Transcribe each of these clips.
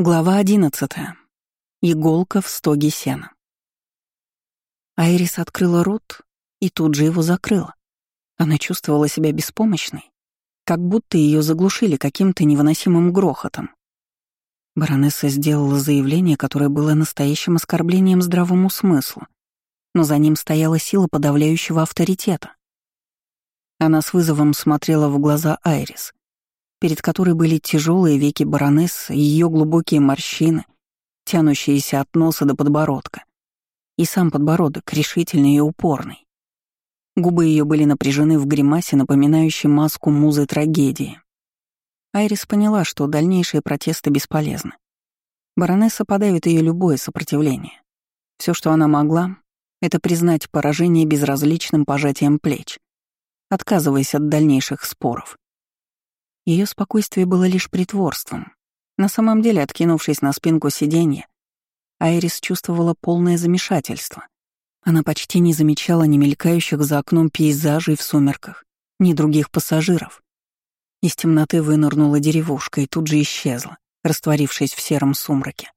Глава одиннадцатая. Иголка в стоге сена. Айрис открыла рот и тут же его закрыла. Она чувствовала себя беспомощной, как будто ее заглушили каким-то невыносимым грохотом. Баронесса сделала заявление, которое было настоящим оскорблением здравому смыслу, но за ним стояла сила подавляющего авторитета. Она с вызовом смотрела в глаза Айрис — перед которой были тяжелые веки баронессы, ее глубокие морщины, тянущиеся от носа до подбородка. И сам подбородок, решительный и упорный. Губы ее были напряжены в гримасе, напоминающей маску музы трагедии. Айрис поняла, что дальнейшие протесты бесполезны. Баронесса подавит ее любое сопротивление. Все, что она могла, это признать поражение безразличным пожатием плеч, отказываясь от дальнейших споров. Ее спокойствие было лишь притворством. На самом деле, откинувшись на спинку сиденья, Айрис чувствовала полное замешательство. Она почти не замечала ни мелькающих за окном пейзажей в сумерках, ни других пассажиров. Из темноты вынырнула деревушка и тут же исчезла, растворившись в сером сумраке.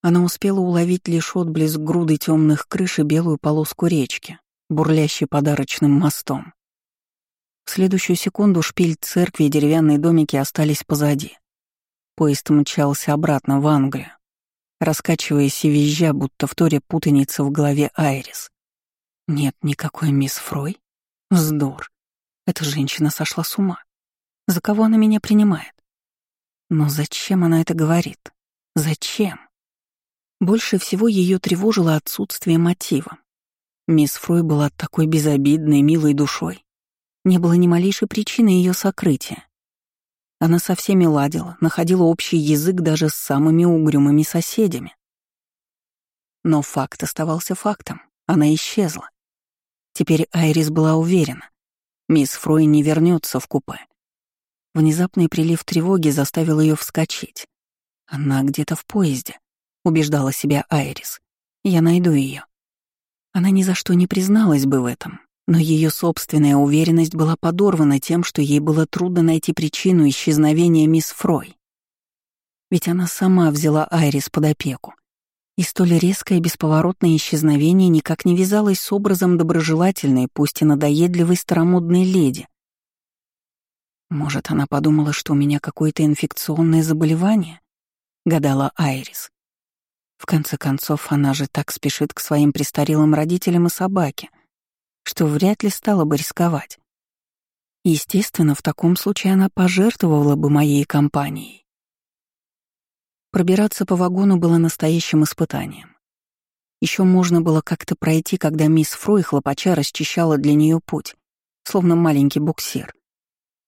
Она успела уловить лишь отблеск груды темных крыш и белую полоску речки, бурлящей подарочным мостом. Следующую секунду шпиль церкви и деревянные домики остались позади. Поезд мчался обратно в Англию, раскачиваясь и визжа, будто в торе путаница в голове Айрис. Нет никакой мисс Фрой? Вздор. Эта женщина сошла с ума. За кого она меня принимает? Но зачем она это говорит? Зачем? Больше всего ее тревожило отсутствие мотива. Мисс Фрой была такой безобидной, милой душой, не было ни малейшей причины ее сокрытия. Она со всеми ладила, находила общий язык даже с самыми угрюмыми соседями. Но факт оставался фактом. Она исчезла. Теперь Айрис была уверена. Мисс Фрой не вернется в купе. Внезапный прилив тревоги заставил ее вскочить. Она где-то в поезде, убеждала себя Айрис. Я найду ее. Она ни за что не призналась бы в этом, но ее собственная уверенность была подорвана тем, что ей было трудно найти причину исчезновения мисс Фрой. Ведь она сама взяла Айрис под опеку. И столь резкое бесповоротное исчезновение никак не вязалось с образом доброжелательной, пусть и надоедливой старомодной леди. Может, она подумала, что у меня какое-то инфекционное заболевание? Гадала Айрис. В конце концов, она же так спешит к своим престарелым родителям и собаке — что вряд ли стала бы рисковать. Естественно, в таком случае она пожертвовала бы моей компанией. Пробираться по вагону было настоящим испытанием. Еще можно было как-то пройти, когда мисс Фрой хлопача расчищала для нее путь, словно маленький буксир.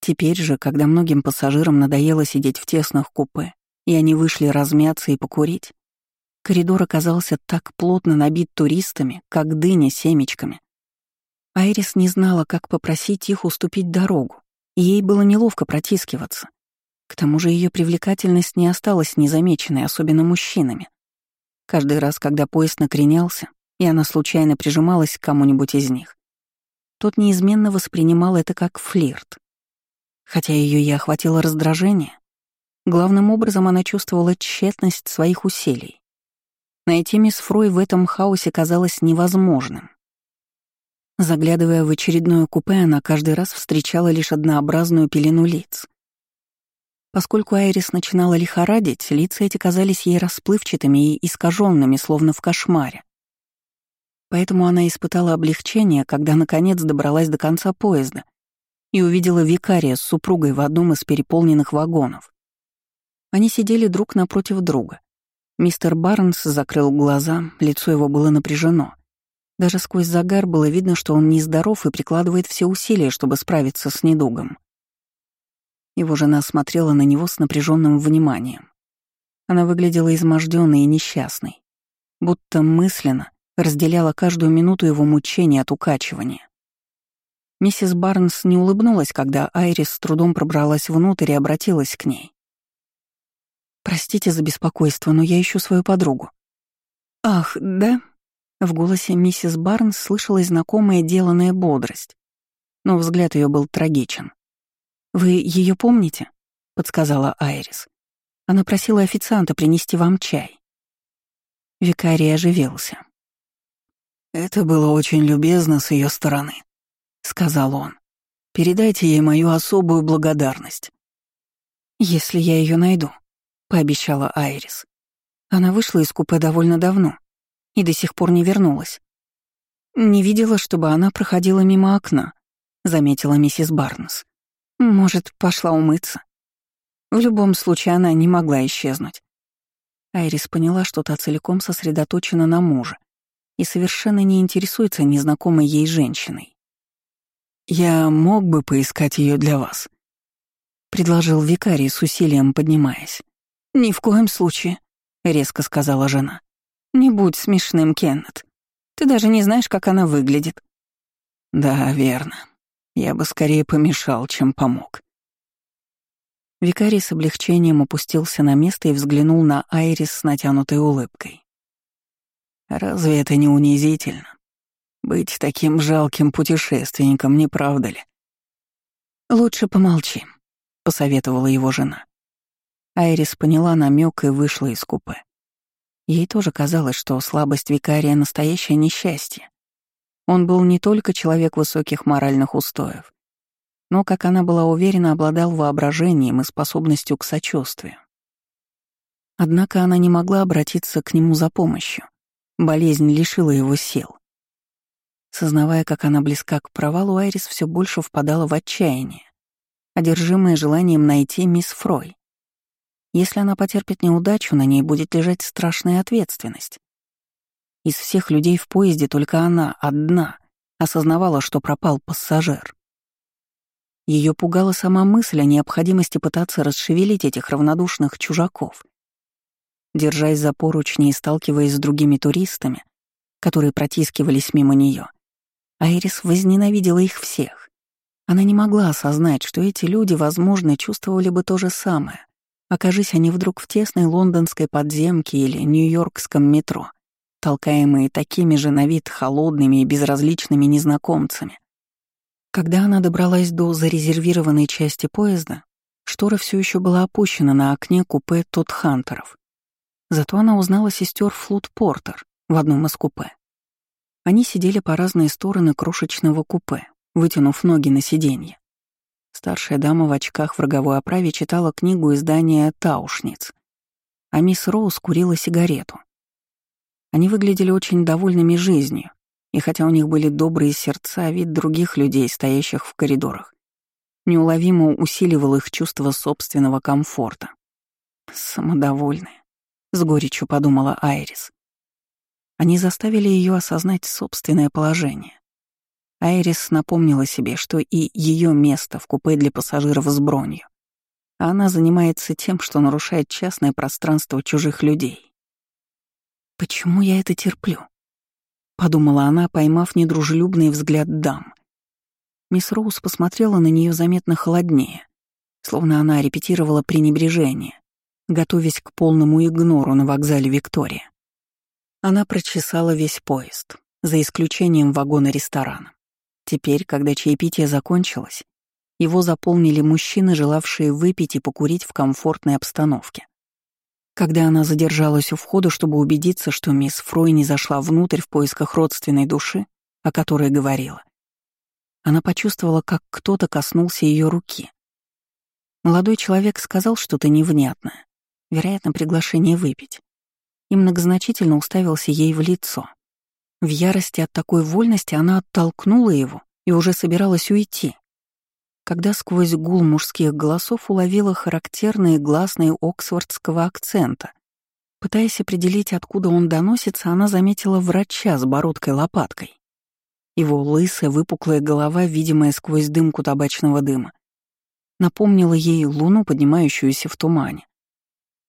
Теперь же, когда многим пассажирам надоело сидеть в тесных купе, и они вышли размяться и покурить, коридор оказался так плотно набит туристами, как дыня семечками, Айрис не знала, как попросить их уступить дорогу, и ей было неловко протискиваться. К тому же ее привлекательность не осталась незамеченной, особенно мужчинами. Каждый раз, когда поезд накренялся, и она случайно прижималась к кому-нибудь из них, тот неизменно воспринимал это как флирт. Хотя ее и охватило раздражение, главным образом она чувствовала тщетность своих усилий. Найти мисс Фрой в этом хаосе казалось невозможным. Заглядывая в очередное купе, она каждый раз встречала лишь однообразную пелену лиц. Поскольку Айрис начинала лихорадить, лица эти казались ей расплывчатыми и искаженными, словно в кошмаре. Поэтому она испытала облегчение, когда наконец добралась до конца поезда и увидела викария с супругой в одном из переполненных вагонов. Они сидели друг напротив друга. Мистер Барнс закрыл глаза, лицо его было напряжено — даже сквозь загар было видно, что он нездоров и прикладывает все усилия, чтобы справиться с недугом. Его жена смотрела на него с напряженным вниманием. Она выглядела изможденной и несчастной, будто мысленно разделяла каждую минуту его мучения от укачивания. Миссис Барнс не улыбнулась, когда Айрис с трудом пробралась внутрь и обратилась к ней. «Простите за беспокойство, но я ищу свою подругу». «Ах, да?» В голосе миссис Барнс слышалась знакомая деланная бодрость, но взгляд ее был трагичен. «Вы ее помните?» — подсказала Айрис. Она просила официанта принести вам чай». Викарий оживился. «Это было очень любезно с ее стороны», — сказал он. «Передайте ей мою особую благодарность». «Если я ее найду», — пообещала Айрис. Она вышла из купе довольно давно и до сих пор не вернулась. «Не видела, чтобы она проходила мимо окна», — заметила миссис Барнс. «Может, пошла умыться?» В любом случае, она не могла исчезнуть. Айрис поняла, что та целиком сосредоточена на муже и совершенно не интересуется незнакомой ей женщиной. «Я мог бы поискать ее для вас», — предложил викарий с усилием поднимаясь. «Ни в коем случае», — резко сказала жена. «Не будь смешным, Кеннет. Ты даже не знаешь, как она выглядит». «Да, верно. Я бы скорее помешал, чем помог». Викарий с облегчением опустился на место и взглянул на Айрис с натянутой улыбкой. «Разве это не унизительно? Быть таким жалким путешественником, не правда ли?» «Лучше помолчи», — посоветовала его жена. Айрис поняла намек и вышла из купе. Ей тоже казалось, что слабость викария — настоящее несчастье. Он был не только человек высоких моральных устоев, но, как она была уверена, обладал воображением и способностью к сочувствию. Однако она не могла обратиться к нему за помощью. Болезнь лишила его сил. Сознавая, как она близка к провалу, Айрис все больше впадала в отчаяние, одержимая желанием найти мисс Фрой. Если она потерпит неудачу, на ней будет лежать страшная ответственность. Из всех людей в поезде только она, одна, осознавала, что пропал пассажир. Ее пугала сама мысль о необходимости пытаться расшевелить этих равнодушных чужаков. Держась за поручни и сталкиваясь с другими туристами, которые протискивались мимо нее, Айрис возненавидела их всех. Она не могла осознать, что эти люди, возможно, чувствовали бы то же самое, окажись они вдруг в тесной лондонской подземке или нью-йоркском метро, толкаемые такими же на вид холодными и безразличными незнакомцами. Когда она добралась до зарезервированной части поезда, штора все еще была опущена на окне купе Тодхантеров. Зато она узнала сестер Флут Портер в одном из купе. Они сидели по разные стороны крошечного купе, вытянув ноги на сиденье. Старшая дама в очках в роговой оправе читала книгу издания «Таушниц», а мисс Роуз курила сигарету. Они выглядели очень довольными жизнью, и хотя у них были добрые сердца, вид других людей, стоящих в коридорах, неуловимо усиливал их чувство собственного комфорта. Самодовольные, с горечью подумала Айрис. Они заставили ее осознать собственное положение. Айрис напомнила себе, что и ее место в купе для пассажиров с бронью. А она занимается тем, что нарушает частное пространство чужих людей. Почему я это терплю? подумала она, поймав недружелюбный взгляд дам. Мисс Роуз посмотрела на нее заметно холоднее, словно она репетировала пренебрежение, готовясь к полному игнору на вокзале Виктория. Она прочесала весь поезд, за исключением вагона ресторана. Теперь, когда чаепитие закончилось, его заполнили мужчины, желавшие выпить и покурить в комфортной обстановке. Когда она задержалась у входа, чтобы убедиться, что мисс Фрой не зашла внутрь в поисках родственной души, о которой говорила, она почувствовала, как кто-то коснулся ее руки. Молодой человек сказал что-то невнятное, вероятно, приглашение выпить, и многозначительно уставился ей в лицо. В ярости от такой вольности она оттолкнула его и уже собиралась уйти, когда сквозь гул мужских голосов уловила характерные гласные оксфордского акцента. Пытаясь определить, откуда он доносится, она заметила врача с бородкой-лопаткой. Его лысая, выпуклая голова, видимая сквозь дымку табачного дыма, напомнила ей луну, поднимающуюся в тумане.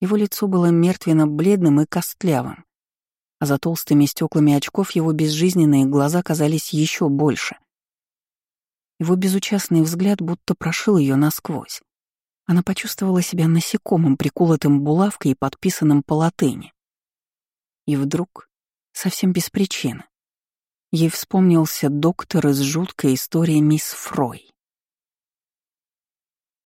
Его лицо было мертвенно-бледным и костлявым, а за толстыми стеклами очков его безжизненные глаза казались еще больше. Его безучастный взгляд будто прошил ее насквозь. Она почувствовала себя насекомым, приколотым булавкой и подписанным по латыни. И вдруг, совсем без причины, ей вспомнился доктор из жуткой истории мисс Фрой.